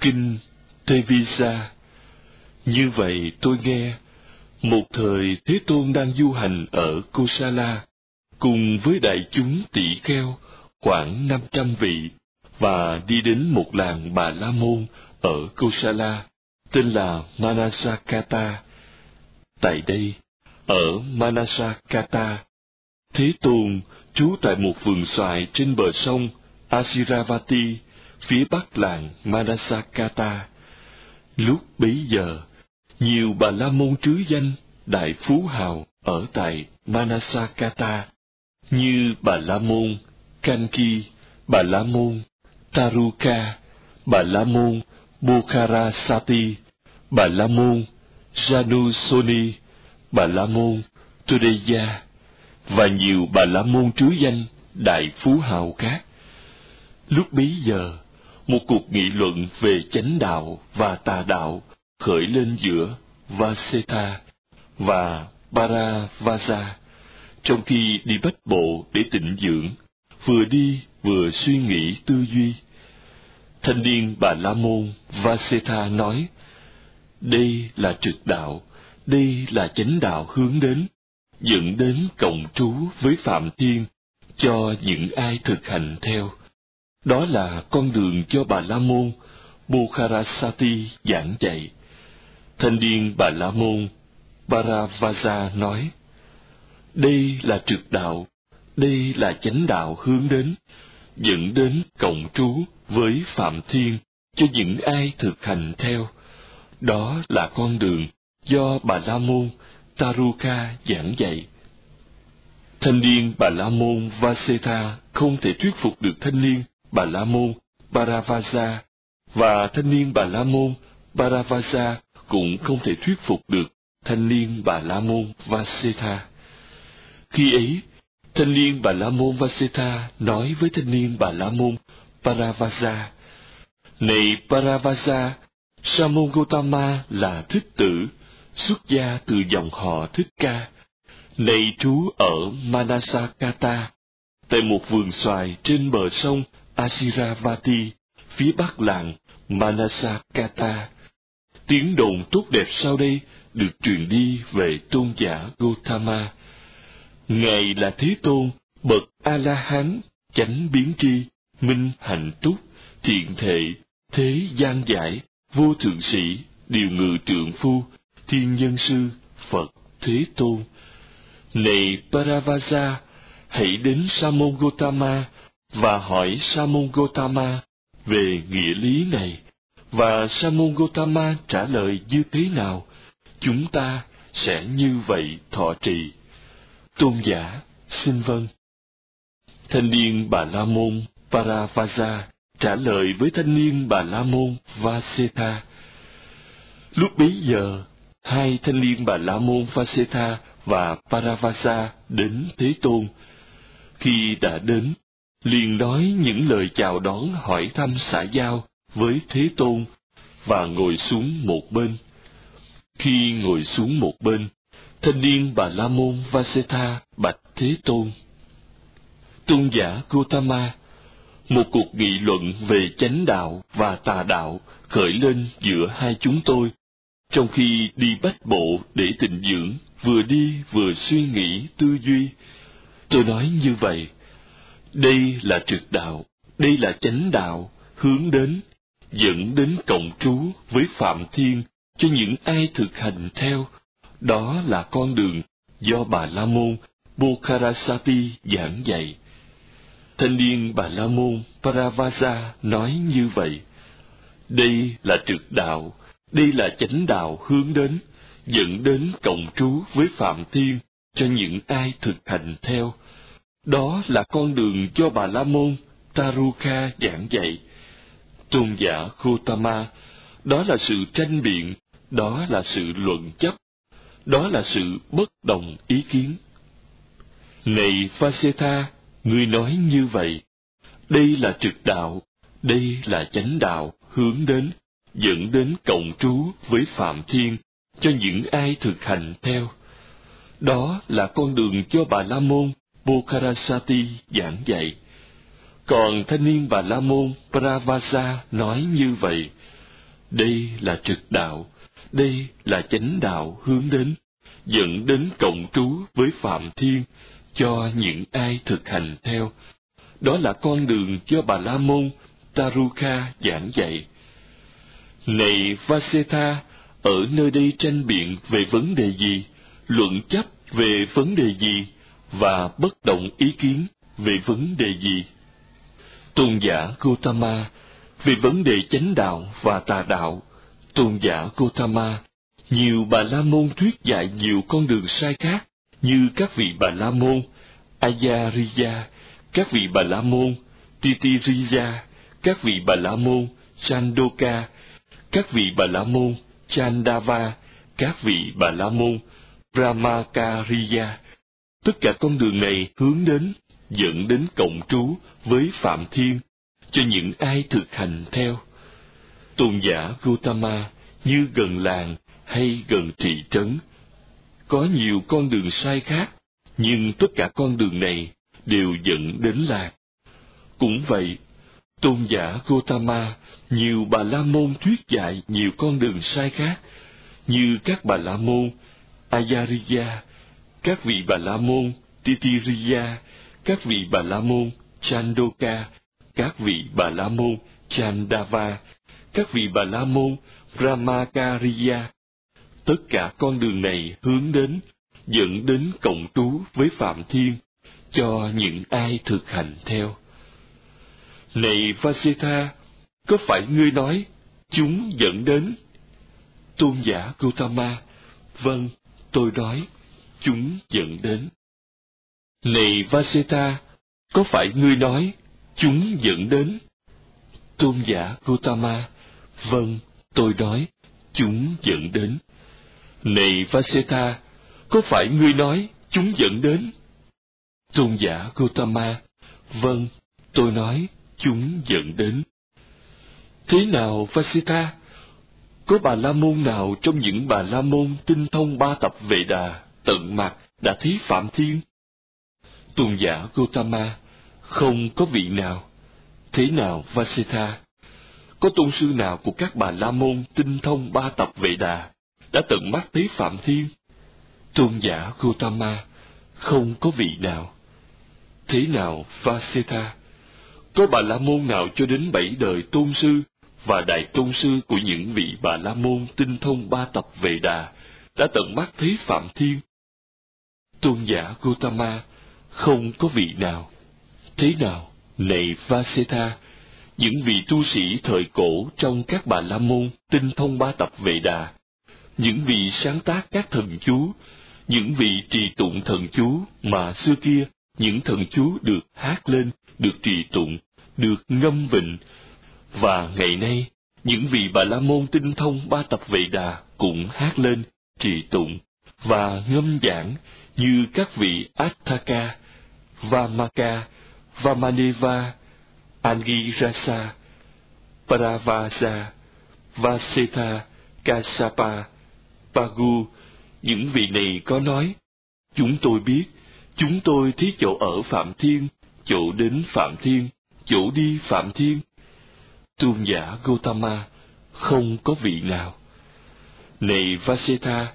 Kinh Tevisa Như vậy tôi nghe, một thời Thế Tôn đang du hành ở Kosala, cùng với đại chúng tỷ kheo khoảng năm trăm vị, và đi đến một làng Bà La Môn ở Kosala, tên là Manasakata. Tại đây, ở Manasakata, Thế Tôn trú tại một vườn xoài trên bờ sông Asiravati, phía bắc làng Manasakata. Lúc bấy giờ, nhiều bà la môn trứ danh đại phú hào ở tại Manasakata như bà la môn Kanki, bà la môn Taruka, bà la môn Bokharasati, bà la môn Janusoni, bà la môn Tudeya và nhiều bà la môn trứ danh đại phú hào khác. Lúc bấy giờ, một cuộc nghị luận về chánh đạo và tà đạo khởi lên giữa Vaseta và Paravasa, trong khi đi bách bộ để tịnh dưỡng, vừa đi vừa suy nghĩ tư duy. Thanh niên Bà La Môn Vaseta nói, đây là trực đạo, đây là chánh đạo hướng đến, dẫn đến cộng trú với Phạm Thiên cho những ai thực hành theo. Đó là con đường cho Bà La Môn Bukharasati giảng dạy. Thanh niên Bà La Môn Paravaja nói, đây là trực đạo, đây là chánh đạo hướng đến, dẫn đến cộng trú với Phạm Thiên cho những ai thực hành theo. Đó là con đường do Bà La Môn Taruka giảng dạy. Thanh niên Bà La Môn Vasetha không thể thuyết phục được thanh niên Bà La Môn Paravaja và thanh niên Bà La Môn Paravaja cũng không thể thuyết phục được thanh niên Bà La Môn Vasetha. Khi ấy, thanh niên Bà La Môn Vasetha nói với thanh niên Bà La Môn Paravaja, Này Paravaja, Sa môn Gotama là thích tử, xuất gia từ dòng họ Thích Ca. Này trú ở Manasakata, tại một vườn xoài trên bờ sông Asiravati, phía bắc làng Manasakata. Tiếng đồn tốt đẹp sau đây được truyền đi về tôn giả Gautama Ngài là Thế Tôn, bậc A-la-hán, chánh biến tri, minh hạnh túc, thiện thệ, thế gian giải, vô thượng sĩ, điều ngự trượng phu, thiên nhân sư, Phật, Thế Tôn. Này Paravasa hãy đến Sa môn Gotama và hỏi Sa môn Gotama về nghĩa lý này. Và Sa môn Gotama trả lời như thế nào? Chúng ta sẽ như vậy thọ trì. Tôn giả, xin vâng. Thanh niên Bà La Môn Paravaja trả lời với thanh niên Bà La Môn Vaseta. Lúc bấy giờ, hai thanh niên Bà La Môn Vaseta và Paravasa đến Thế Tôn. Khi đã đến, liền nói những lời chào đón hỏi thăm xã giao với Thế Tôn và ngồi xuống một bên. Khi ngồi xuống một bên, thanh niên Bà La Môn Vasetha bạch Thế Tôn. Tôn giả Gautama, một cuộc nghị luận về chánh đạo và tà đạo khởi lên giữa hai chúng tôi, trong khi đi bách bộ để tịnh dưỡng, vừa đi vừa suy nghĩ tư duy. Tôi nói như vậy, đây là trực đạo, đây là chánh đạo, hướng đến, dẫn đến cộng trú với Phạm Thiên cho những ai thực hành theo. Đó là con đường do Bà La Môn Bokharasati giảng dạy. Thanh niên Bà La Môn Paravasa nói như vậy. Đây là trực đạo, đây là chánh đạo hướng đến, dẫn đến cộng trú với Phạm Thiên cho những ai thực hành theo. Đó là con đường cho Bà La Môn Taruka giảng dạy. Tôn giả Gotama, đó là sự tranh biện, đó là sự luận chấp, đó là sự bất đồng ý kiến. Này Phaseta, ngươi nói như vậy, đây là trực đạo, đây là chánh đạo hướng đến, dẫn đến cộng trú với Phạm Thiên cho những ai thực hành theo. Đó là con đường cho Bà La Môn Bukharasati giảng dạy. Còn thanh niên Bà La Môn Pravasa nói như vậy, đây là trực đạo, đây là chánh đạo hướng đến, dẫn đến cộng trú với Phạm Thiên cho những ai thực hành theo. Đó là con đường cho Bà La Môn Taruka giảng dạy. Này Vasetha, ở nơi đây tranh biện về vấn đề gì, luận chấp về vấn đề gì, và bất động ý kiến về vấn đề gì? Tôn giả Gautama về vấn đề chánh đạo và tà đạo, tôn giả Gautama nhiều bà la môn thuyết dạy nhiều con đường sai khác như các vị bà la môn Ayariya, các vị bà la môn Titiriya, các vị bà la môn Chandoka, các vị bà la môn Chandava, các vị bà la môn Brahmakariya. Tất cả con đường này hướng đến, dẫn đến cộng trú với Phạm Thiên, cho những ai thực hành theo. Tôn giả Gautama như gần làng hay gần thị trấn. Có nhiều con đường sai khác, nhưng tất cả con đường này đều dẫn đến lạc. Cũng vậy, tôn giả Gautama, nhiều bà la môn thuyết dạy nhiều con đường sai khác, như các bà la môn Ayariya, các vị bà la môn Titiriya, các vị bà la môn Chandoka, các vị bà la môn Chandava, các vị bà la môn Brahmakariya. Tất cả con đường này hướng đến, dẫn đến cộng trú với Phạm Thiên, cho những ai thực hành theo. Này Vasetha, có phải ngươi nói, chúng dẫn đến? Tôn giả Gautama, vâng, tôi nói, chúng dẫn đến. Này Vaseta, có phải ngươi nói, chúng dẫn đến? Tôn giả Gautama, vâng, tôi nói, chúng dẫn đến. Này Vaseta, có phải ngươi nói chúng dẫn đến? Tôn giả Gautama, vâng, tôi nói, chúng dẫn đến. Thế nào Vasita Có bà la môn nào trong những bà la môn tinh thông ba tập vệ đà, tận mặt đã thấy Phạm Thiên? Tôn giả Gautama, không có vị nào. Thế nào Vasetha? Có tôn sư nào của các bà la môn tinh thông ba tập vệ đà đã tận mắt thấy Phạm Thiên? Tôn giả Gautama, không có vị nào. Thế nào Vasetha? Có bà la môn nào cho đến bảy đời tôn sư và đại tôn sư của những vị bà la môn tinh thông ba tập về đà đã tận mắt thấy Phạm Thiên? Tôn giả Gautama, không có vị nào. Thế nào, này Vasetha, những vị tu sĩ thời cổ trong các bà la môn tinh thông ba tập Vệ đà, những vị sáng tác các thần chú, những vị trì tụng thần chú mà xưa kia những thần chú được hát lên, được trì tụng, được ngâm vịnh, và ngày nay những vị bà la môn tinh thông ba tập vệ đà cũng hát lên, trì tụng và ngâm giảng như các vị Attaka, Vamaka, Vamaneva, Angirasa, Paravasa, Vasetha, Kasapa, Pagu, những vị này có nói, chúng tôi biết, chúng tôi thấy chỗ ở Phạm Thiên, chỗ đến Phạm Thiên, chỗ đi Phạm Thiên. Tôn giả Gautama không có vị nào. Này Vasetha,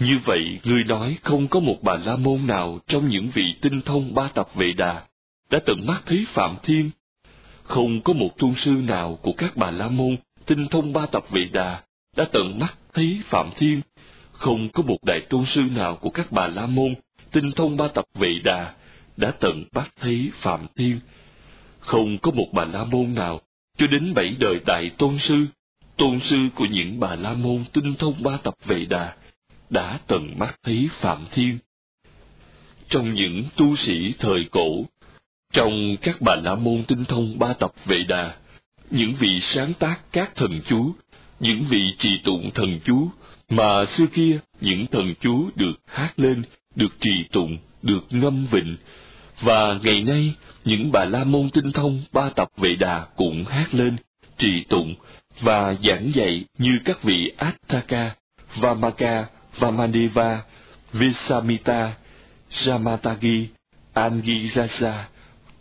như vậy người nói không có một bà la môn nào trong những vị tinh thông ba tập vệ đà đã tận mắt thấy Phạm Thiên. Không có một tôn sư nào của các bà la môn tinh thông ba tập vệ đà đã tận mắt thấy Phạm Thiên. Không có một đại tôn sư nào của các bà la môn tinh thông ba tập vệ đà đã tận mắt thấy Phạm Thiên. Không có một bà la môn nào cho đến bảy đời đại tôn sư, tôn sư của những bà la môn tinh thông ba tập vệ đà đã tận mắt thấy Phạm Thiên. Trong những tu sĩ thời cổ, trong các bà la môn tinh thông ba tập vệ đà, những vị sáng tác các thần chú, những vị trì tụng thần chú, mà xưa kia những thần chú được hát lên, được trì tụng, được ngâm vịnh, và ngày nay những bà la môn tinh thông ba tập vệ đà cũng hát lên, trì tụng và giảng dạy như các vị Attaka, Vamaka, Vamadeva, Visamita, Jamatagi, Angirasa,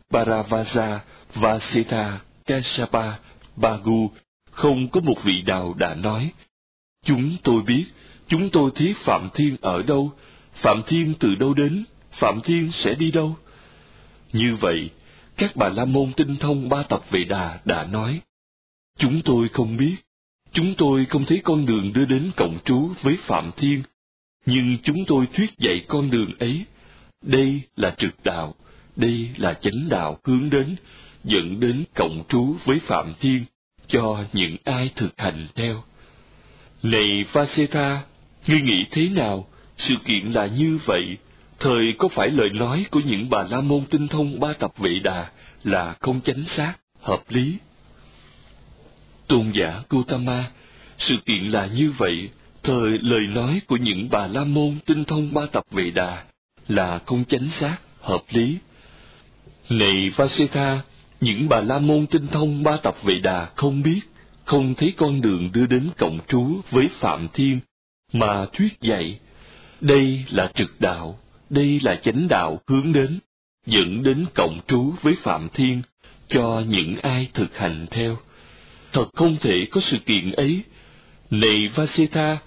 và Vasita, Kashapa, Bagu không có một vị nào đã nói, Chúng tôi biết, chúng tôi thiết Phạm Thiên ở đâu, Phạm Thiên từ đâu đến, Phạm Thiên sẽ đi đâu. Như vậy, các bà la môn tinh thông ba tập vệ đà đã nói, Chúng tôi không biết, chúng tôi không thấy con đường đưa đến cộng trú với Phạm Thiên, nhưng chúng tôi thuyết dạy con đường ấy. Đây là trực đạo, đây là chánh đạo hướng đến, dẫn đến cộng trú với Phạm Thiên, cho những ai thực hành theo. Này Vaseta, ngươi nghĩ thế nào? Sự kiện là như vậy, thời có phải lời nói của những bà la môn tinh thông ba tập vị đà là không chánh xác, hợp lý? Tôn giả Gautama, sự kiện là như vậy, thời lời nói của những bà la môn tinh thông ba tập Vệ đà là không chánh xác, hợp lý. Này Vasetha, những bà la môn tinh thông ba tập Vệ đà không biết, không thấy con đường đưa đến cộng trú với Phạm Thiên, mà thuyết dạy. Đây là trực đạo, đây là chánh đạo hướng đến, dẫn đến cộng trú với Phạm Thiên, cho những ai thực hành theo. Thật không thể có sự kiện ấy. Này Vaseta,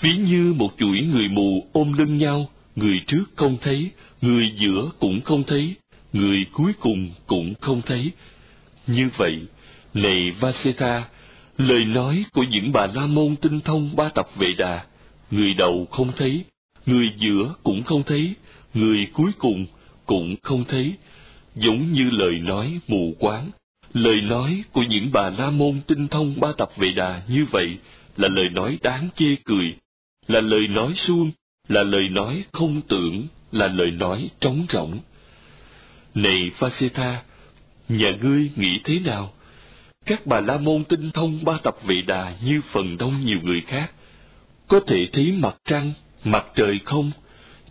ví như một chuỗi người mù ôm lưng nhau, người trước không thấy, người giữa cũng không thấy, người cuối cùng cũng không thấy. Như vậy, này Vaseta, Lời nói của những bà la môn tinh thông ba tập vệ đà, người đầu không thấy, người giữa cũng không thấy, người cuối cùng cũng không thấy, giống như lời nói mù quáng. Lời nói của những bà la môn tinh thông ba tập vệ đà như vậy là lời nói đáng chê cười, là lời nói suông, là lời nói không tưởng, là lời nói trống rỗng. Này Phaseta, nhà ngươi nghĩ thế nào? các bà la môn tinh thông ba tập vị đà như phần đông nhiều người khác có thể thấy mặt trăng mặt trời không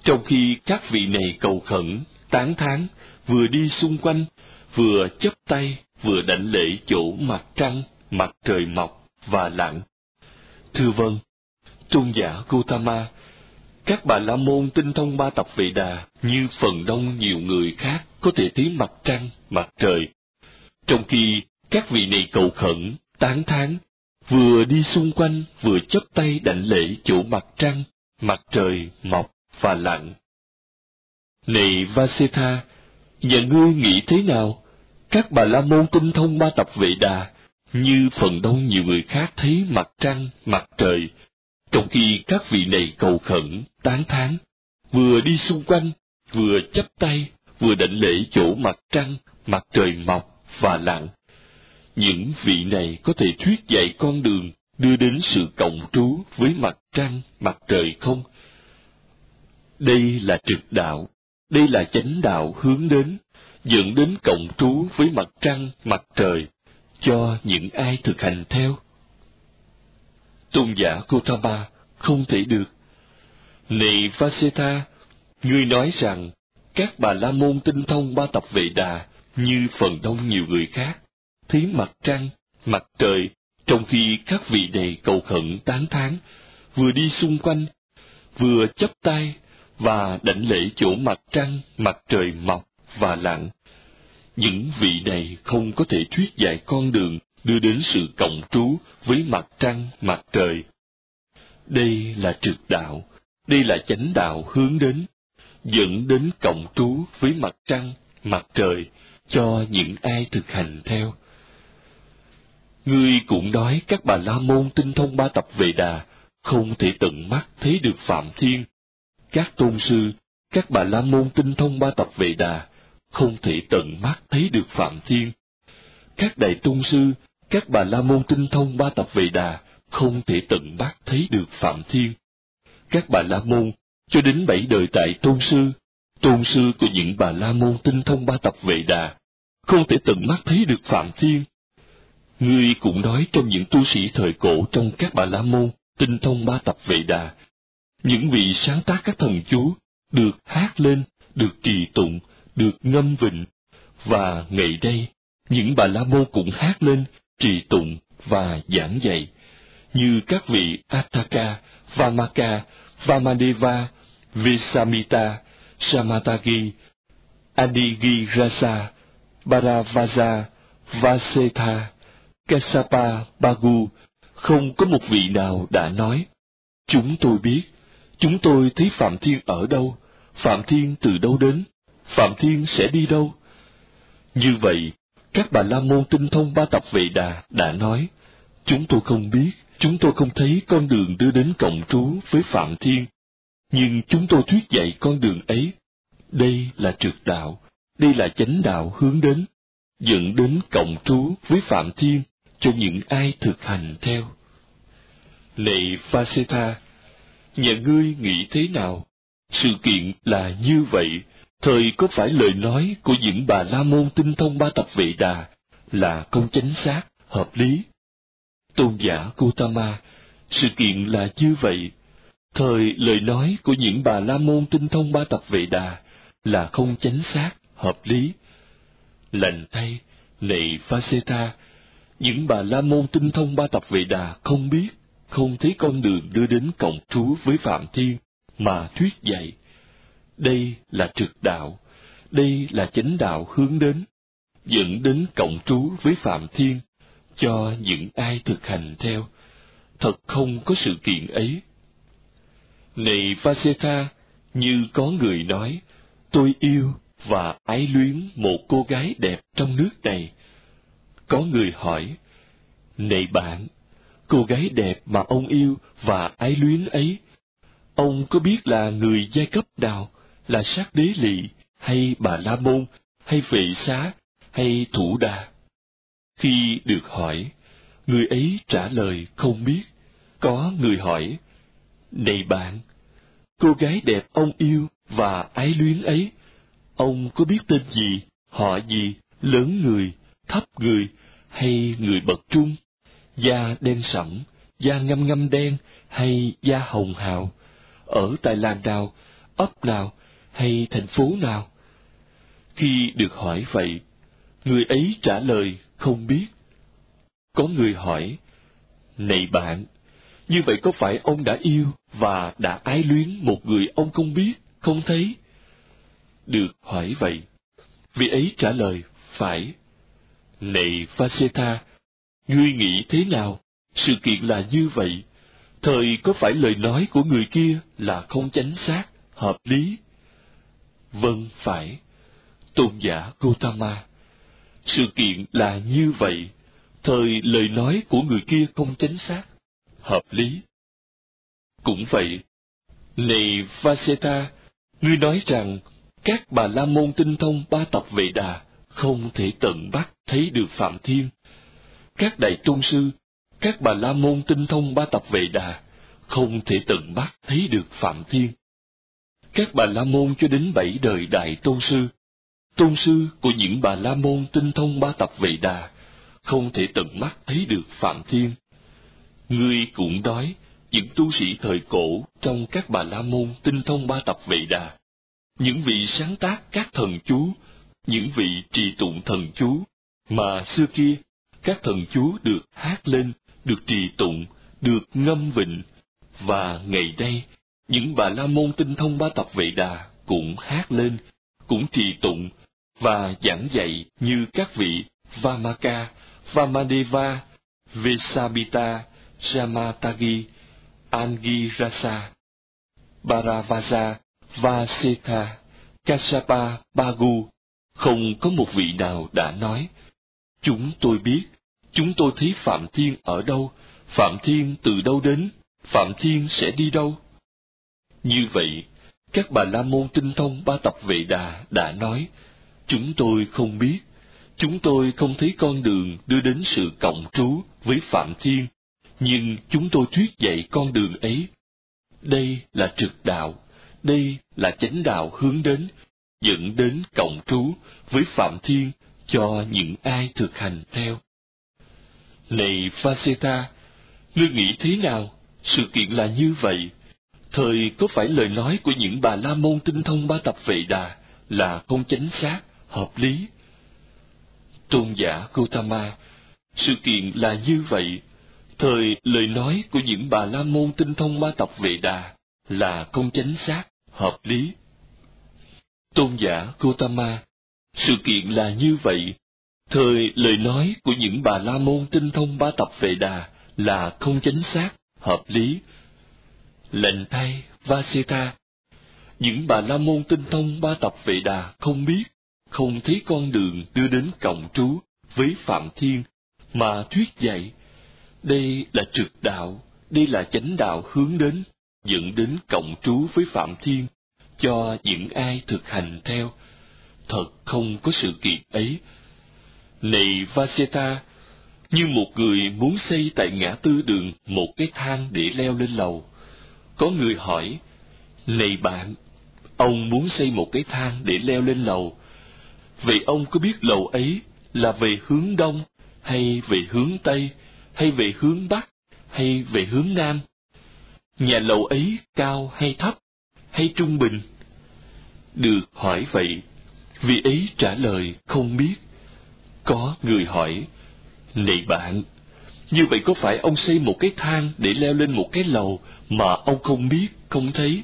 trong khi các vị này cầu khẩn tán thán vừa đi xung quanh vừa chấp tay vừa đảnh lễ chỗ mặt trăng mặt trời mọc và lặn thưa vâng tôn giả Gautama các bà la môn tinh thông ba tập Vệ đà như phần đông nhiều người khác có thể thấy mặt trăng mặt trời trong khi các vị này cầu khẩn, tán thán, vừa đi xung quanh vừa chấp tay đảnh lễ chỗ mặt trăng, mặt trời, mọc và lặn. Này Vasetha, nhà ngươi nghĩ thế nào? Các bà la môn tinh thông ba tập vệ đà, như phần đông nhiều người khác thấy mặt trăng, mặt trời, trong khi các vị này cầu khẩn, tán thán, vừa đi xung quanh, vừa chấp tay, vừa đảnh lễ chỗ mặt trăng, mặt trời mọc và lặn. Những vị này có thể thuyết dạy con đường đưa đến sự cộng trú với mặt trăng, mặt trời không? Đây là trực đạo, đây là chánh đạo hướng đến, dẫn đến cộng trú với mặt trăng, mặt trời, cho những ai thực hành theo. Tôn giả Gotama không thể được. Này Vaseta, ngươi nói rằng các bà la môn tinh thông ba tập vệ đà như phần đông nhiều người khác thấy mặt trăng, mặt trời, trong khi các vị này cầu khẩn tán thán, vừa đi xung quanh, vừa chấp tay và đảnh lễ chỗ mặt trăng, mặt trời mọc và lặng Những vị này không có thể thuyết dạy con đường đưa đến sự cộng trú với mặt trăng, mặt trời. Đây là trực đạo, đây là chánh đạo hướng đến, dẫn đến cộng trú với mặt trăng, mặt trời cho những ai thực hành theo. Ngươi cũng nói các bà la môn tinh thông ba tập về đà, không thể tận mắt thấy được Phạm Thiên. Các tôn sư, các bà la môn tinh thông ba tập về đà, không thể tận mắt thấy được Phạm Thiên. Các đại tôn sư, các bà la môn tinh thông ba tập về đà, không thể tận mắt thấy được Phạm Thiên. Các bà la môn, cho đến bảy đời tại tôn sư, tôn sư của những bà la môn tinh thông ba tập về đà, không thể tận mắt thấy được Phạm Thiên Ngươi cũng nói trong những tu sĩ thời cổ trong các bà la môn, tinh thông ba tập vệ đà, những vị sáng tác các thần chú được hát lên, được trì tụng, được ngâm vịnh, và ngày đây, những bà la môn cũng hát lên, trì tụng và giảng dạy, như các vị Ataka, Vamaka, Vamadeva, Visamita, Samatagi, Adigirasa, Baravaza, Vasetha, Kesapa Bagu, không có một vị nào đã nói. Chúng tôi biết, chúng tôi thấy Phạm Thiên ở đâu, Phạm Thiên từ đâu đến, Phạm Thiên sẽ đi đâu. Như vậy, các bà la môn tinh thông ba tập vệ đà đã nói, chúng tôi không biết, chúng tôi không thấy con đường đưa đến cộng trú với Phạm Thiên, nhưng chúng tôi thuyết dạy con đường ấy. Đây là trực đạo, đây là chánh đạo hướng đến, dẫn đến cộng trú với Phạm Thiên cho những ai thực hành theo. Này Vaseta, nhà ngươi nghĩ thế nào? Sự kiện là như vậy, thời có phải lời nói của những bà la môn tinh thông ba tập vệ đà là không chính xác, hợp lý? Tôn giả Gautama, sự kiện là như vậy, thời lời nói của những bà la môn tinh thông ba tập vệ đà là không chính xác, hợp lý. Lành thay, này Vaseta, những bà la môn tinh thông ba tập vệ đà không biết, không thấy con đường đưa đến cộng trú với Phạm Thiên mà thuyết dạy. Đây là trực đạo, đây là chánh đạo hướng đến, dẫn đến cộng trú với Phạm Thiên, cho những ai thực hành theo. Thật không có sự kiện ấy. Này Vasetha, như có người nói, tôi yêu và ái luyến một cô gái đẹp trong nước này. Có người hỏi, Này bạn, cô gái đẹp mà ông yêu và ái luyến ấy, ông có biết là người giai cấp nào, là sát đế lỵ, hay bà la môn, hay vệ xá, hay thủ đa Khi được hỏi, người ấy trả lời không biết. Có người hỏi, Này bạn, cô gái đẹp ông yêu và ái luyến ấy, ông có biết tên gì, họ gì, lớn người, thấp người, hay người bậc trung, da đen sẫm, da ngâm ngâm đen hay da hồng hào, ở tại làng nào, ấp nào hay thành phố nào? Khi được hỏi vậy, người ấy trả lời không biết. Có người hỏi, Này bạn, như vậy có phải ông đã yêu và đã ái luyến một người ông không biết, không thấy? Được hỏi vậy, vị ấy trả lời, phải. Này Vaseta, ngươi nghĩ thế nào? Sự kiện là như vậy. Thời có phải lời nói của người kia là không chánh xác, hợp lý? Vâng, phải. Tôn giả Gautama. Sự kiện là như vậy. Thời lời nói của người kia không chính xác, hợp lý. Cũng vậy. Này vaseta ngươi nói rằng các bà la môn tinh thông ba tập vệ đà không thể tận bắt thấy được Phạm Thiên. Các đại tôn sư, các bà la môn tinh thông ba tập vệ đà không thể tận bắt thấy được Phạm Thiên. Các bà la môn cho đến bảy đời đại tôn sư, tôn sư của những bà la môn tinh thông ba tập vệ đà không thể tận mắt thấy được Phạm Thiên. Ngươi cũng nói, những tu sĩ thời cổ trong các bà la môn tinh thông ba tập vệ đà, những vị sáng tác các thần chú những vị trì tụng thần chú mà xưa kia các thần chú được hát lên, được trì tụng, được ngâm vịnh, và ngày nay những bà la môn tinh thông ba tập vệ đà cũng hát lên, cũng trì tụng và giảng dạy như các vị Vamaka, Vamadeva, Vesabita, Jamatagi, Angirasa, Baravaja, Vasetha, kasapa Bagu, không có một vị nào đã nói, chúng tôi biết, chúng tôi thấy Phạm Thiên ở đâu, Phạm Thiên từ đâu đến, Phạm Thiên sẽ đi đâu. Như vậy, các bà la môn tinh thông ba tập vệ đà đã nói, chúng tôi không biết, chúng tôi không thấy con đường đưa đến sự cộng trú với Phạm Thiên, nhưng chúng tôi thuyết dạy con đường ấy. Đây là trực đạo, đây là chánh đạo hướng đến dẫn đến cộng trú với Phạm Thiên cho những ai thực hành theo. Này Vaseta, ngươi nghĩ thế nào? Sự kiện là như vậy. Thời có phải lời nói của những bà la môn tinh thông ba tập vệ đà là không chính xác, hợp lý? Tôn giả Gautama, sự kiện là như vậy. Thời lời nói của những bà la môn tinh thông ba tập vệ đà là không chính xác, hợp lý. Tôn giả Gautama, sự kiện là như vậy. Thời lời nói của những bà la môn tinh thông ba tập Vệ đà là không chính xác, hợp lý. Lệnh thay vasita Những bà la môn tinh thông ba tập vệ đà không biết, không thấy con đường đưa đến cộng trú với Phạm Thiên mà thuyết dạy. Đây là trực đạo, đây là chánh đạo hướng đến, dẫn đến cộng trú với Phạm Thiên, cho những ai thực hành theo. Thật không có sự kiện ấy. Này Vaseta, như một người muốn xây tại ngã tư đường một cái thang để leo lên lầu. Có người hỏi, Này bạn, ông muốn xây một cái thang để leo lên lầu. Vậy ông có biết lầu ấy là về hướng đông, hay về hướng tây, hay về hướng bắc, hay về hướng nam? Nhà lầu ấy cao hay thấp, hay trung bình? Được hỏi vậy, vì ấy trả lời không biết. Có người hỏi, Này bạn, như vậy có phải ông xây một cái thang để leo lên một cái lầu mà ông không biết, không thấy?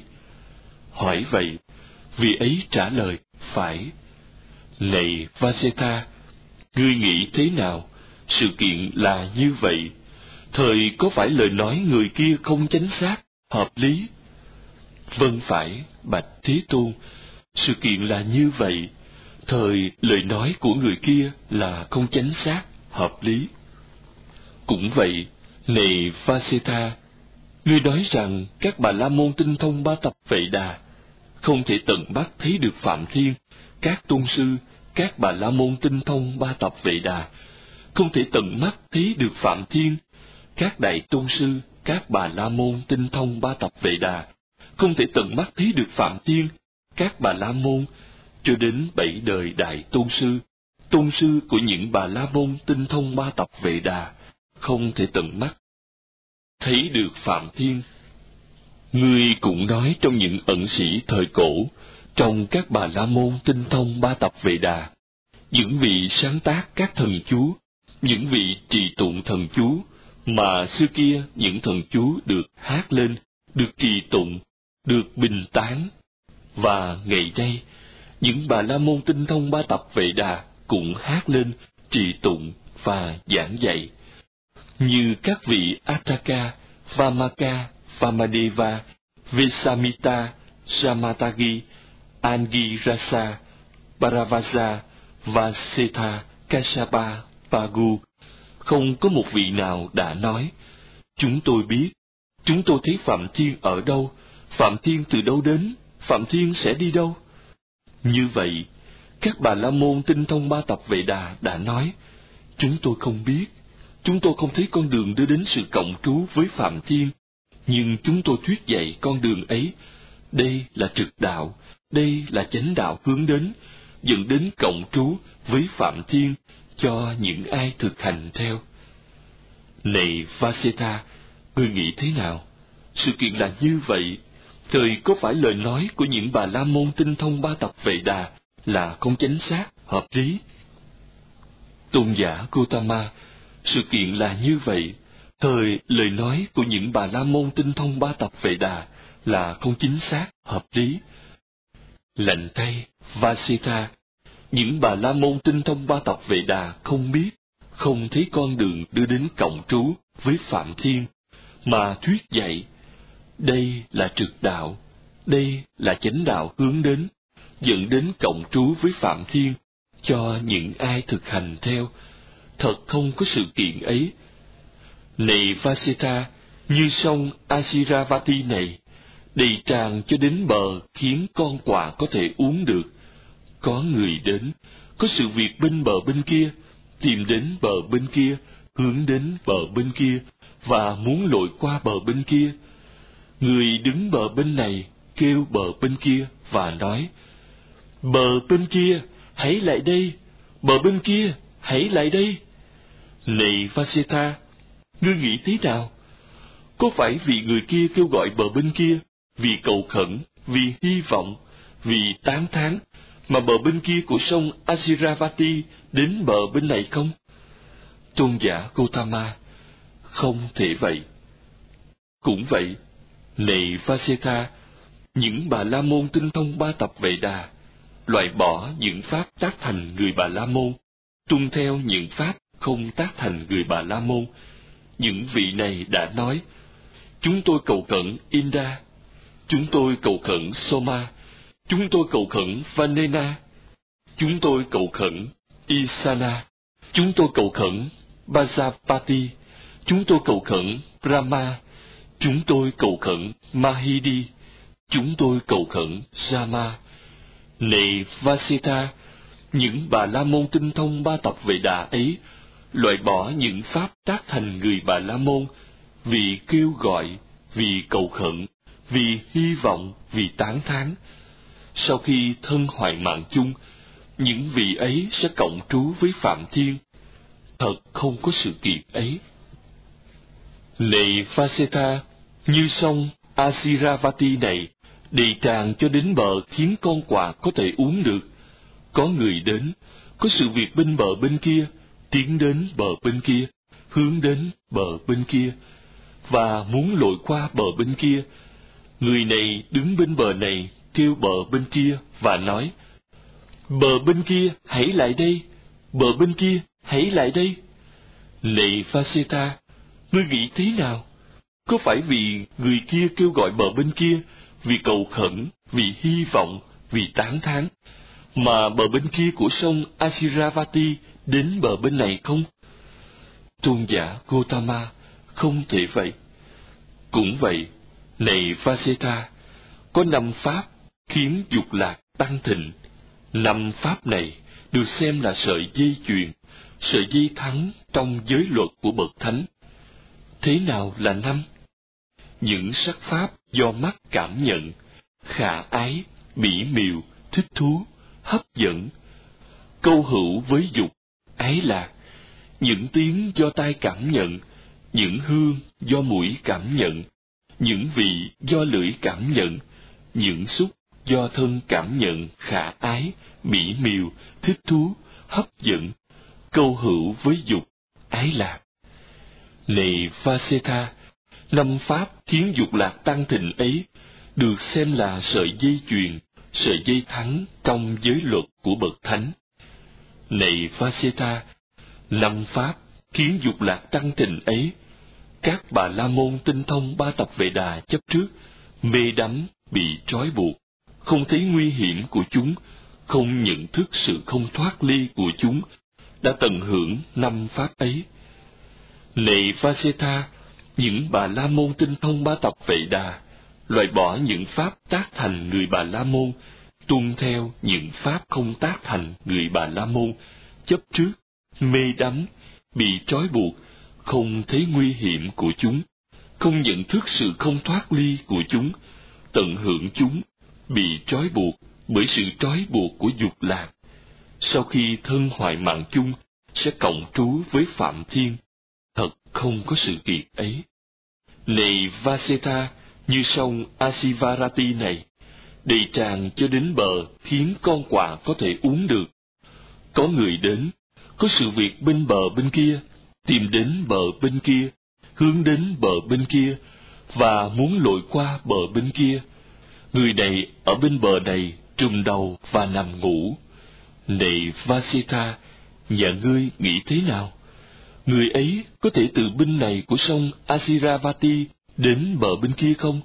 Hỏi vậy, vì ấy trả lời, phải. Này Vaseta, ngươi nghĩ thế nào? Sự kiện là như vậy. Thời có phải lời nói người kia không chính xác, hợp lý? Vâng phải, Bạch Thế Tôn, sự kiện là như vậy. Thời lời nói của người kia là không chính xác, hợp lý. Cũng vậy, này Vaseta, ngươi nói rằng các bà la môn tinh thông ba tập vệ đà, không thể tận bắt thấy được Phạm Thiên, các tôn sư, các bà la môn tinh thông ba tập vệ đà, không thể tận mắt thấy được Phạm Thiên, các đại tôn sư, các bà la môn tinh thông ba tập vệ đà, không thể tận mắt thấy được Phạm Thiên, các bà la môn, cho đến bảy đời đại tôn sư, tôn sư của những bà la môn tinh thông ba tập vệ đà, không thể tận mắt thấy được Phạm Thiên. Ngươi cũng nói trong những ẩn sĩ thời cổ, trong các bà la môn tinh thông ba tập về đà, những vị sáng tác các thần chú, những vị trì tụng thần chú, mà xưa kia những thần chú được hát lên, được trì tụng, được bình tán. Và ngày nay, những bà la môn tinh thông ba tập vệ đà cũng hát lên, trì tụng và giảng dạy như các vị Ataka, Vamaka, Vamadeva, Visamita, Samatagi, Angirasa, Paravasa và Setha Kashapa, Pagu. Không có một vị nào đã nói, chúng tôi biết, chúng tôi thấy Phạm Thiên ở đâu, Phạm Thiên từ đâu đến, Phạm Thiên sẽ đi đâu. Như vậy, các bà la môn tinh thông ba tập vệ đà đã nói, chúng tôi không biết, Chúng tôi không thấy con đường đưa đến sự cộng trú với Phạm Thiên, nhưng chúng tôi thuyết dạy con đường ấy. Đây là trực đạo, đây là chánh đạo hướng đến, dẫn đến cộng trú với Phạm Thiên cho những ai thực hành theo. Này Vaseta, ngươi nghĩ thế nào? Sự kiện là như vậy, thời có phải lời nói của những bà la môn tinh thông ba tập vệ đà là không chính xác, hợp lý? Tôn giả Gautama sự kiện là như vậy, thời lời nói của những bà la môn tinh thông ba tập vệ đà là không chính xác, hợp lý. Lạnh tay, Vasita, những bà la môn tinh thông ba tập vệ đà không biết, không thấy con đường đưa đến cộng trú với Phạm Thiên, mà thuyết dạy. Đây là trực đạo, đây là chánh đạo hướng đến, dẫn đến cộng trú với Phạm Thiên, cho những ai thực hành theo thật không có sự kiện ấy. Này Vasita, như sông Asiravati này, đầy tràn cho đến bờ khiến con quạ có thể uống được. Có người đến, có sự việc bên bờ bên kia, tìm đến bờ bên kia, hướng đến bờ bên kia, và muốn lội qua bờ bên kia. Người đứng bờ bên này, kêu bờ bên kia và nói, Bờ bên kia, hãy lại đây, bờ bên kia, hãy lại đây. Này Vasita, ngươi nghĩ thế nào? Có phải vì người kia kêu gọi bờ bên kia, vì cầu khẩn, vì hy vọng, vì tán thán, mà bờ bên kia của sông Asiravati đến bờ bên này không? Tôn giả Gautama, không thể vậy. Cũng vậy, này Vaseta, những bà la môn tinh thông ba tập vệ đà, loại bỏ những pháp tác thành người bà la môn, tuân theo những pháp không tác thành người Bà La Môn. Những vị này đã nói, chúng tôi cầu khẩn Inda, chúng tôi cầu khẩn Soma, chúng tôi cầu khẩn Vanena, chúng tôi cầu khẩn Isana, chúng tôi cầu khẩn Bajapati, chúng tôi cầu khẩn Brahma, chúng tôi cầu khẩn Mahidi, chúng tôi cầu khẩn Rama. Này Vasita, những bà la môn tinh thông ba tập về đà ấy loại bỏ những pháp tác thành người bà la môn vì kêu gọi vì cầu khẩn vì hy vọng vì tán thán. Sau khi thân hoại mạng chung những vị ấy sẽ cộng trú với phạm thiên. Thật không có sự kiện ấy. Này Vaseta, như sông Asiravati này đầy tràn cho đến bờ khiến con quạ có thể uống được. Có người đến, có sự việc bên bờ bên kia, tiến đến bờ bên kia, hướng đến bờ bên kia, và muốn lội qua bờ bên kia. Người này đứng bên bờ này, kêu bờ bên kia và nói, Bờ bên kia, hãy lại đây, bờ bên kia, hãy lại đây. Này Vaseta, ngươi nghĩ thế nào? Có phải vì người kia kêu gọi bờ bên kia, vì cầu khẩn, vì hy vọng, vì tán thán, mà bờ bên kia của sông Asiravati đến bờ bên này không? Tôn giả Gotama không thể vậy. Cũng vậy, này Vaseta, có năm pháp khiến dục lạc tăng thịnh. Năm pháp này được xem là sợi dây chuyền, sợi dây thắng trong giới luật của bậc thánh. Thế nào là năm? Những sắc pháp do mắt cảm nhận, khả ái, mỹ miều, thích thú, hấp dẫn câu hữu với dục ái lạc những tiếng do tai cảm nhận những hương do mũi cảm nhận những vị do lưỡi cảm nhận những xúc do thân cảm nhận khả ái mỹ miều thích thú hấp dẫn câu hữu với dục ái lạc này Vaseta, năm pháp khiến dục lạc tăng thịnh ấy được xem là sợi dây chuyền sợi dây thắng trong giới luật của bậc thánh. Này Vaseta, năm pháp khiến dục lạc tăng tình ấy, các bà la môn tinh thông ba tập về đà chấp trước, mê đắm, bị trói buộc, không thấy nguy hiểm của chúng, không nhận thức sự không thoát ly của chúng, đã tận hưởng năm pháp ấy. Này Vaseta, những bà la môn tinh thông ba tập về đà, loại bỏ những pháp tác thành người bà la môn tuân theo những pháp không tác thành người bà la môn chấp trước mê đắm bị trói buộc không thấy nguy hiểm của chúng không nhận thức sự không thoát ly của chúng tận hưởng chúng bị trói buộc bởi sự trói buộc của dục lạc. Sau khi thân hoại mạng chung sẽ cộng trú với phạm thiên. Thật không có sự kiện ấy. Này vaseta như sông Asivarati này, đầy tràn cho đến bờ khiến con quạ có thể uống được. Có người đến, có sự việc bên bờ bên kia, tìm đến bờ bên kia, hướng đến bờ bên kia, và muốn lội qua bờ bên kia. Người này ở bên bờ này trùm đầu và nằm ngủ. Này Vasita, nhà ngươi nghĩ thế nào? Người ấy có thể từ bên này của sông Asiravati đến bờ bên kia không?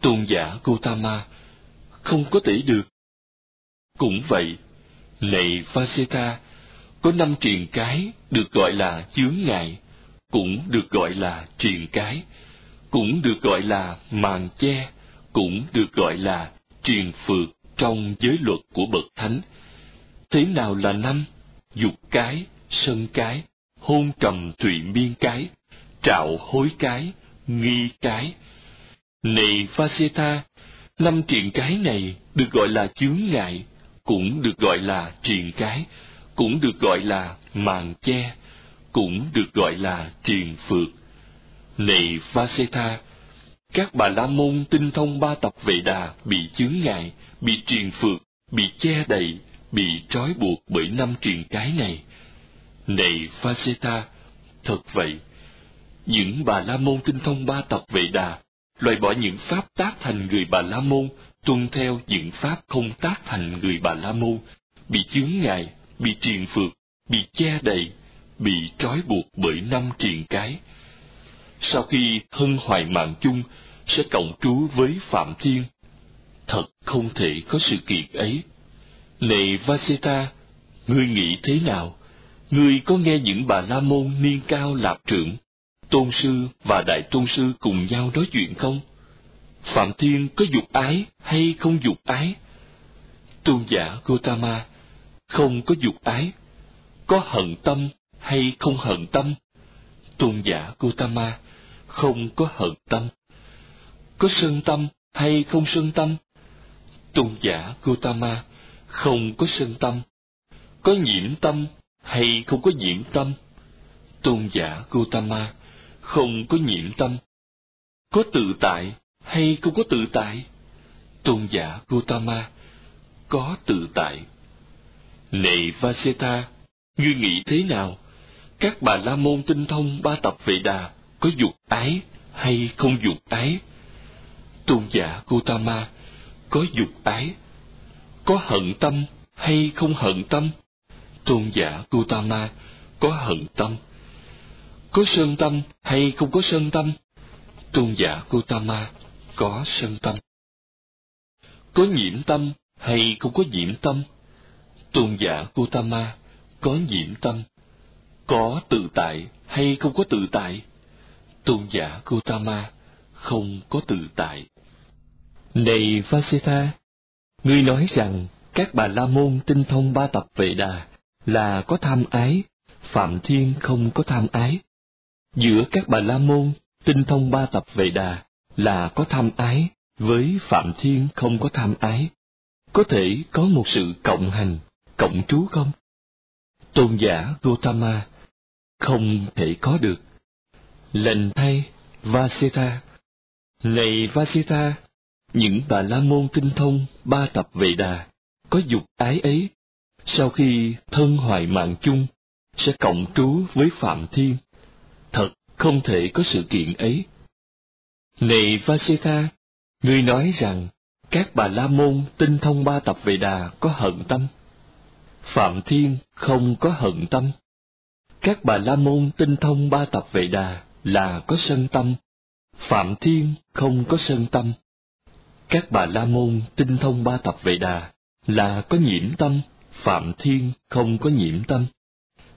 Tôn giả Gautama không có thể được. Cũng vậy, này Vaseta, có năm triền cái được gọi là chướng ngại, cũng được gọi là triền cái, cũng được gọi là màn che, cũng được gọi là triền phượt trong giới luật của bậc thánh. Thế nào là năm? Dục cái, sân cái, hôn trầm thụy miên cái, trạo hối cái, nghi cái. Này Vaseta, năm triền cái này được gọi là chướng ngại, cũng được gọi là triền cái, cũng được gọi là màn che, cũng được gọi là triền phượt. Này Vaseta, các bà la môn tinh thông ba tập vệ đà bị chướng ngại, bị triền phượt, bị che đậy, bị trói buộc bởi năm triền cái này. Này Vaseta, thật vậy, những bà la môn tinh thông ba tập vệ đà loại bỏ những pháp tác thành người bà la môn tuân theo những pháp không tác thành người bà la môn bị chướng ngại bị triền phược, bị che đầy, bị trói buộc bởi năm triền cái. Sau khi hân hoài mạng chung sẽ cộng trú với Phạm Thiên. Thật không thể có sự kiện ấy. Này Vaseta, ngươi nghĩ thế nào? Ngươi có nghe những bà la môn niên cao lạp trưởng, tôn sư và đại tôn sư cùng nhau nói chuyện không? Phạm Thiên có dục ái hay không dục ái? Tôn giả Gotama không có dục ái, có hận tâm hay không hận tâm? Tôn giả Gotama không có hận tâm, có sân tâm hay không sân tâm? Tôn giả Gotama không có sân tâm, có nhiễm tâm hay không có nhiễm tâm? Tôn giả Gotama không có nhiễm tâm, có tự tại hay không có tự tại? Tôn giả Gotama có tự tại. Này Vaseta, ngươi nghĩ thế nào? Các bà la môn tinh thông ba tập vệ đà có dục ái hay không dục ái? Tôn giả Gotama có dục ái, có hận tâm hay không hận tâm? Tôn giả Gotama có hận tâm, có sơn tâm hay không có sơn tâm? Tôn giả Gautama có sơn tâm. Có nhiễm tâm hay không có nhiễm tâm? Tôn giả Gautama có nhiễm tâm. Có tự tại hay không có tự tại? Tôn giả Gautama không có tự tại. Này Vasita, ngươi nói rằng các bà la môn tinh thông ba tập vệ đà là có tham ái, Phạm Thiên không có tham ái. Giữa các bà la môn tinh thông ba tập vệ đà là có tham ái, với Phạm Thiên không có tham ái. Có thể có một sự cộng hành, cộng trú không? Tôn giả Gotama không thể có được. Lành thay Vaseta Này Vaseta, những bà la môn tinh thông ba tập vệ đà có dục ái ấy, sau khi thân hoài mạng chung, sẽ cộng trú với Phạm Thiên. Không thể có sự kiện ấy. Này Vasetha, ngươi nói rằng các bà la môn tinh thông ba tập về đà có hận tâm. Phạm Thiên không có hận tâm. Các bà la môn tinh thông ba tập về đà là có sân tâm. Phạm Thiên không có sân tâm. Các bà la môn tinh thông ba tập về đà là có nhiễm tâm. Phạm Thiên không có nhiễm tâm.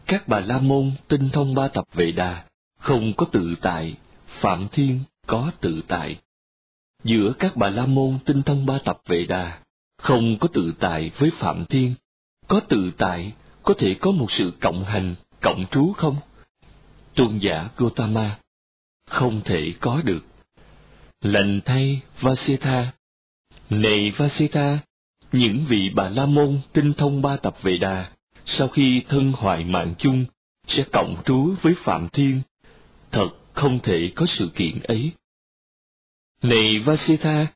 Các bà la môn tinh thông ba tập về đà không có tự tại. Phạm Thiên có tự tại. Giữa các bà la môn tinh thông ba tập vệ đà, không có tự tại với Phạm Thiên, có tự tại có thể có một sự cộng hành, cộng trú không? Tôn giả Gotama không thể có được. Lành thay vasita Này vasita những vị bà la môn tinh thông ba tập vệ đà, sau khi thân hoại mạng chung, sẽ cộng trú với Phạm Thiên. Thật không thể có sự kiện ấy. Này Vasitha,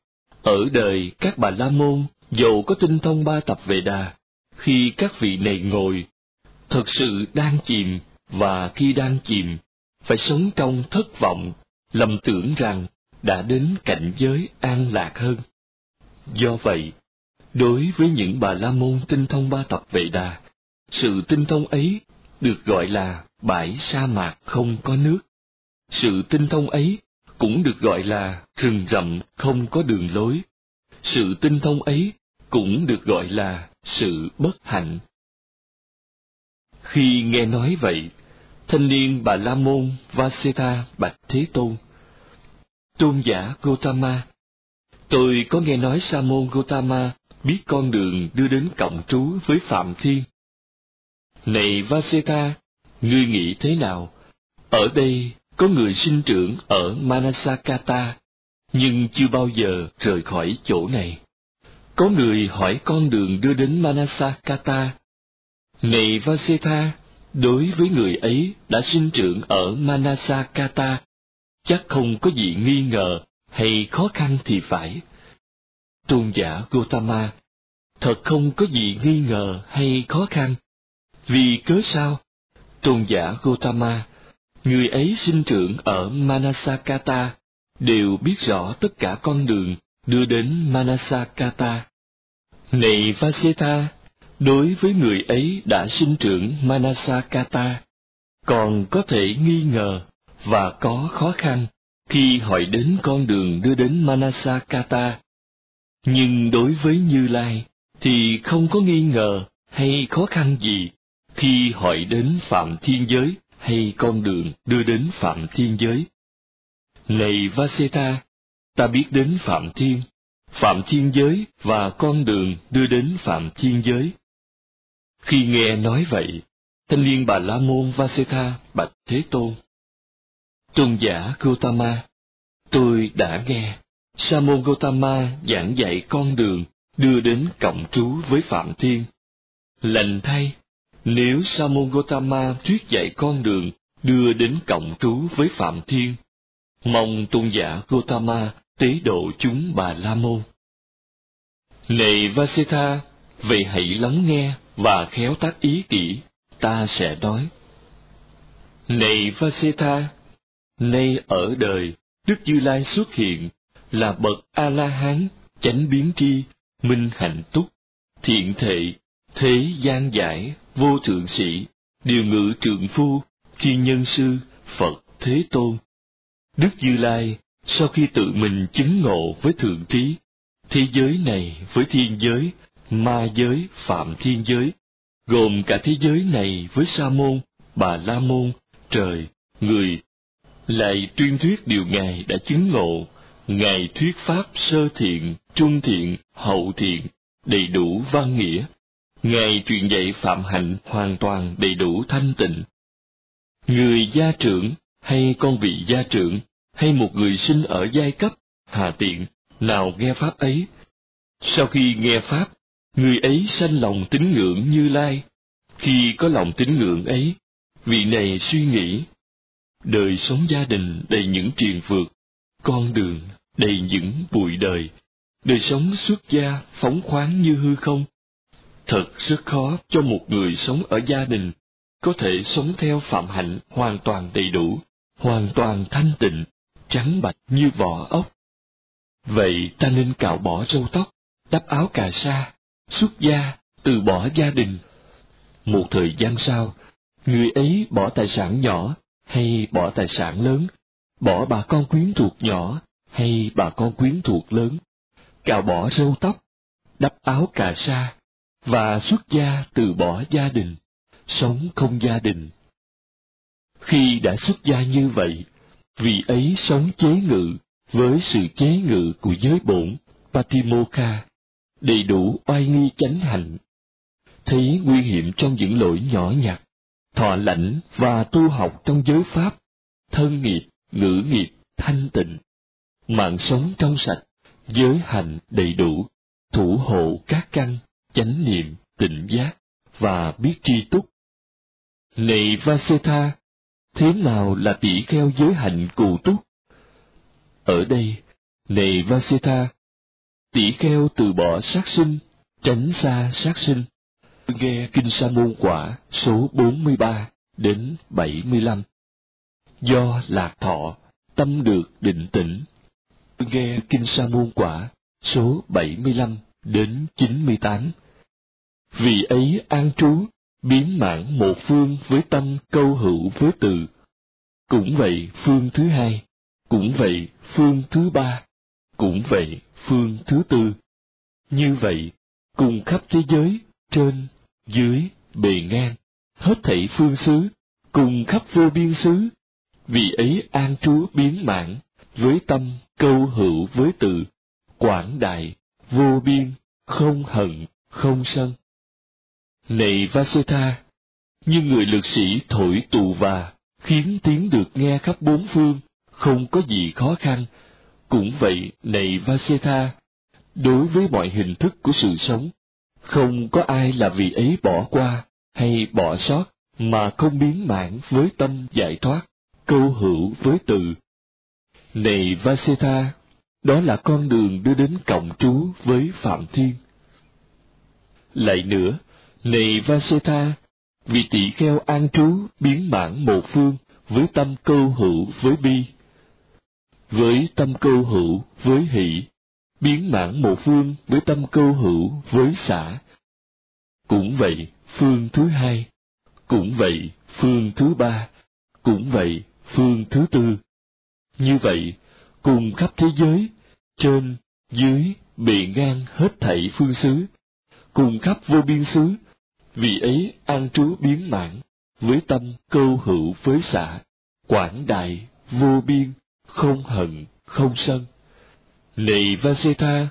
ở đời các bà la môn dầu có tinh thông ba tập về đà, khi các vị này ngồi, thật sự đang chìm và khi đang chìm, phải sống trong thất vọng, lầm tưởng rằng đã đến cảnh giới an lạc hơn. Do vậy, đối với những bà la môn tinh thông ba tập vệ đà, sự tinh thông ấy được gọi là bãi sa mạc không có nước. Sự tinh thông ấy cũng được gọi là rừng rậm không có đường lối. Sự tinh thông ấy cũng được gọi là sự bất hạnh. Khi nghe nói vậy, thanh niên bà La Môn Vaseta bạch Thế Tôn. Tôn giả Gotama, tôi có nghe nói Sa môn Gotama biết con đường đưa đến cộng trú với Phạm Thiên. Này Vaseta, ngươi nghĩ thế nào? Ở đây có người sinh trưởng ở Manasakata, nhưng chưa bao giờ rời khỏi chỗ này. Có người hỏi con đường đưa đến Manasakata. Này Vasetha, đối với người ấy đã sinh trưởng ở Manasakata, chắc không có gì nghi ngờ hay khó khăn thì phải. Tôn giả Gotama, thật không có gì nghi ngờ hay khó khăn. Vì cớ sao? Tôn giả Gotama, người ấy sinh trưởng ở Manasakata, đều biết rõ tất cả con đường đưa đến Manasakata. Này Vaseta, đối với người ấy đã sinh trưởng Manasakata, còn có thể nghi ngờ và có khó khăn khi hỏi đến con đường đưa đến Manasakata. Nhưng đối với Như Lai thì không có nghi ngờ hay khó khăn gì khi hỏi đến Phạm Thiên Giới hay con đường đưa đến Phạm Thiên Giới. Này Vaseta, ta biết đến Phạm Thiên, Phạm Thiên Giới và con đường đưa đến Phạm Thiên Giới. Khi nghe nói vậy, thanh niên bà La Môn Vaseta bạch Thế Tôn. Tôn giả Gautama, tôi đã nghe Sa môn Gautama giảng dạy con đường đưa đến cộng trú với Phạm Thiên. Lành thay, nếu Sa môn Gautama thuyết dạy con đường đưa đến cộng trú với Phạm Thiên, mong tôn giả Gotama tế độ chúng bà La Môn. Này Vasetha, vậy hãy lắng nghe và khéo tác ý kỹ, ta sẽ nói. Này Vasetha, nay ở đời, Đức Như Lai xuất hiện là bậc A-la-hán, chánh biến tri, minh hạnh túc, thiện thệ, thế gian giải, vô thượng sĩ, điều ngự trượng phu, chi nhân sư, Phật Thế Tôn. Đức Như Lai, sau khi tự mình chứng ngộ với thượng trí, thế giới này với thiên giới, ma giới, phạm thiên giới, gồm cả thế giới này với sa môn, bà la môn, trời, người, lại tuyên thuyết điều ngài đã chứng ngộ, ngài thuyết pháp sơ thiện, trung thiện, hậu thiện, đầy đủ văn nghĩa. Ngài truyền dạy phạm hạnh hoàn toàn đầy đủ thanh tịnh. Người gia trưởng hay con vị gia trưởng hay một người sinh ở giai cấp, hà tiện, nào nghe pháp ấy. Sau khi nghe pháp, người ấy sanh lòng tín ngưỡng như lai. Khi có lòng tín ngưỡng ấy, vị này suy nghĩ, đời sống gia đình đầy những triền vượt, con đường đầy những bụi đời, đời sống xuất gia phóng khoáng như hư không. Thật rất khó cho một người sống ở gia đình có thể sống theo phạm hạnh hoàn toàn đầy đủ, hoàn toàn thanh tịnh, trắng bạch như vỏ ốc. Vậy ta nên cạo bỏ râu tóc, đắp áo cà sa, xuất gia, từ bỏ gia đình. Một thời gian sau, người ấy bỏ tài sản nhỏ hay bỏ tài sản lớn, bỏ bà con quyến thuộc nhỏ hay bà con quyến thuộc lớn, cạo bỏ râu tóc, đắp áo cà sa, và xuất gia từ bỏ gia đình, sống không gia đình. Khi đã xuất gia như vậy, vì ấy sống chế ngự với sự chế ngự của giới bổn Patimokha, đầy đủ oai nghi chánh hạnh. Thấy nguy hiểm trong những lỗi nhỏ nhặt, thọ lãnh và tu học trong giới pháp, thân nghiệp, ngữ nghiệp, thanh tịnh, mạng sống trong sạch, giới hạnh đầy đủ, thủ hộ các căn, chánh niệm, tỉnh giác và biết tri túc. Này Vasetha, thế nào là tỷ kheo giới hạnh cụ túc? Ở đây, này Vasetha, tỷ kheo từ bỏ sát sinh, tránh xa sát sinh. Nghe Kinh Sa Môn Quả số 43 đến 75. Do lạc thọ, tâm được định tĩnh. Nghe Kinh Sa Môn Quả số 75 đến 98. Vì ấy an trú biến mãn một phương với tâm câu hữu với từ. Cũng vậy phương thứ hai, cũng vậy phương thứ ba, cũng vậy phương thứ tư. Như vậy, cùng khắp thế giới, trên, dưới, bề ngang, hết thảy phương xứ, cùng khắp vô biên xứ, vì ấy an trú biến mãn, với tâm câu hữu với từ, quảng đại, vô biên, không hận, không sân. Này Vaseta, như người lực sĩ thổi tù và, khiến tiếng được nghe khắp bốn phương, không có gì khó khăn. Cũng vậy, này Vaseta, đối với mọi hình thức của sự sống, không có ai là vì ấy bỏ qua hay bỏ sót mà không biến mãn với tâm giải thoát, câu hữu với từ. Này Vaseta, đó là con đường đưa đến cộng trú với Phạm Thiên. Lại nữa, này Vaseta, vì tỷ kheo an trú biến mãn một phương với tâm câu hữu với bi. Với tâm câu hữu với hỷ, biến mãn một phương với tâm câu hữu với xã. cũng vậy phương thứ hai, cũng vậy phương thứ ba, cũng vậy phương thứ tư. Như vậy, cùng khắp thế giới, trên, dưới, bề ngang hết thảy phương xứ, cùng khắp vô biên xứ, vì ấy an trú biến mãn, với tâm câu hữu với xã, quảng đại, vô biên, không hận, không sân. Này Vaseta,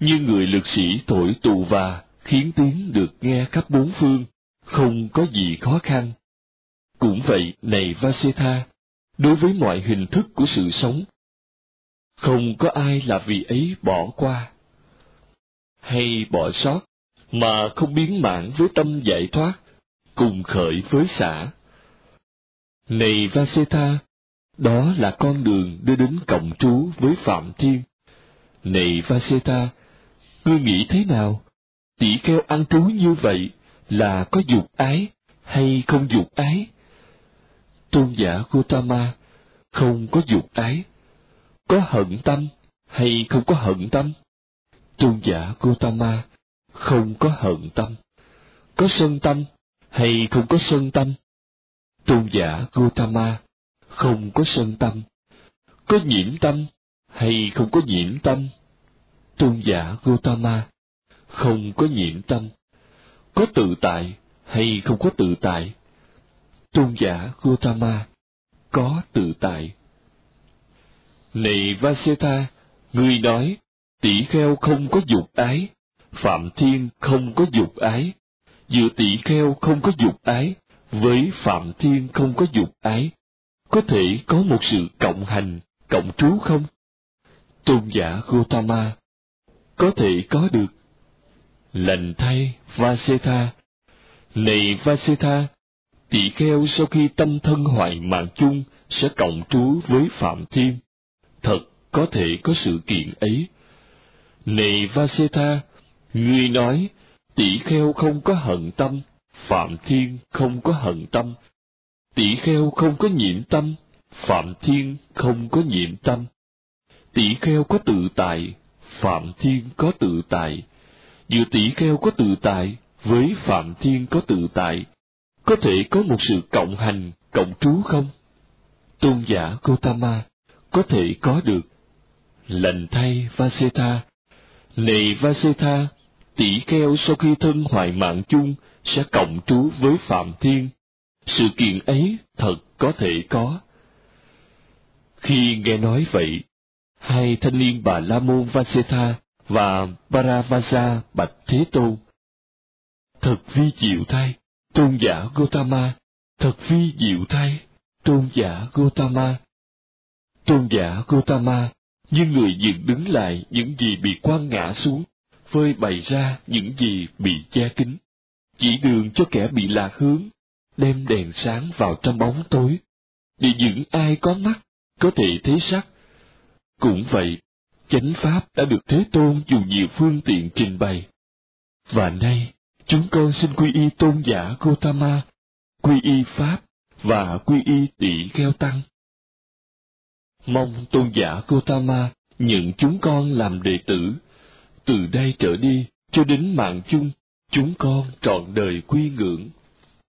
như người lực sĩ thổi tù và, khiến tiếng được nghe khắp bốn phương, không có gì khó khăn. Cũng vậy, này Vaseta, đối với mọi hình thức của sự sống, không có ai là vì ấy bỏ qua. Hay bỏ sót, mà không biến mãn với tâm giải thoát, cùng khởi với xã. Này vaseta, đó là con đường đưa đến cộng trú với phạm thiên. Này vaseta, ngươi nghĩ thế nào? Tỷ kheo ăn trú như vậy là có dục ái hay không dục ái? Tôn giả gotama không có dục ái có hận tâm hay không có hận tâm? Tôn giả Gautama không có hận tâm. Có sân tâm hay không có sân tâm? Tôn giả Gautama không có sân tâm. Có nhiễm tâm hay không có nhiễm tâm? Tôn giả Gautama không có nhiễm tâm. Có tự tại hay không có tự tại? Tôn giả Gautama có tự tại này Vaseta, người nói, tỷ kheo không có dục ái, Phạm Thiên không có dục ái, giữa tỷ kheo không có dục ái, với Phạm Thiên không có dục ái, có thể có một sự cộng hành, cộng trú không? Tôn giả Gautama, có thể có được. Lành thay Vaseta, này Vaseta, tỷ kheo sau khi tâm thân hoại mạng chung sẽ cộng trú với Phạm Thiên thật có thể có sự kiện ấy. Này Vaseta, ngươi nói, tỷ kheo không có hận tâm, Phạm Thiên không có hận tâm, tỷ kheo không có nhiễm tâm, Phạm Thiên không có nhiễm tâm, tỷ kheo có tự tại, Phạm Thiên có tự tại, giữa tỷ kheo có tự tại với Phạm Thiên có tự tại, có thể có một sự cộng hành, cộng trú không? Tôn giả Gautama có thể có được. Lành thay Vasetha, này Vasetha, tỷ kheo sau khi thân hoại mạng chung sẽ cộng trú với Phạm Thiên. Sự kiện ấy thật có thể có. Khi nghe nói vậy, hai thanh niên bà La Môn Vasetha và Paravasa bạch Thế Tôn. Thật vi diệu thay, tôn giả Gotama, thật vi diệu thay, tôn giả Gotama Tôn giả Gotama như người dựng đứng lại những gì bị quăng ngã xuống, phơi bày ra những gì bị che kín, chỉ đường cho kẻ bị lạc hướng, đem đèn sáng vào trong bóng tối, để những ai có mắt có thể thấy sắc. Cũng vậy, chánh pháp đã được Thế Tôn dùng nhiều phương tiện trình bày. Và nay, chúng con xin quy y tôn giả Gotama, quy y Pháp và quy y tỷ kheo tăng. Mong tôn giả Gotama nhận chúng con làm đệ tử. Từ đây trở đi, cho đến mạng chung, chúng con trọn đời quy ngưỡng